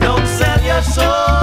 Don't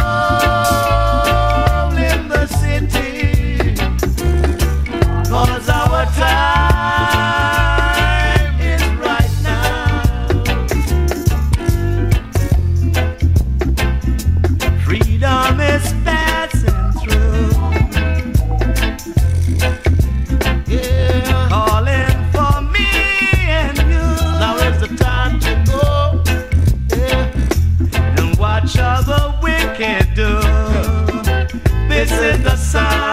descer da sala.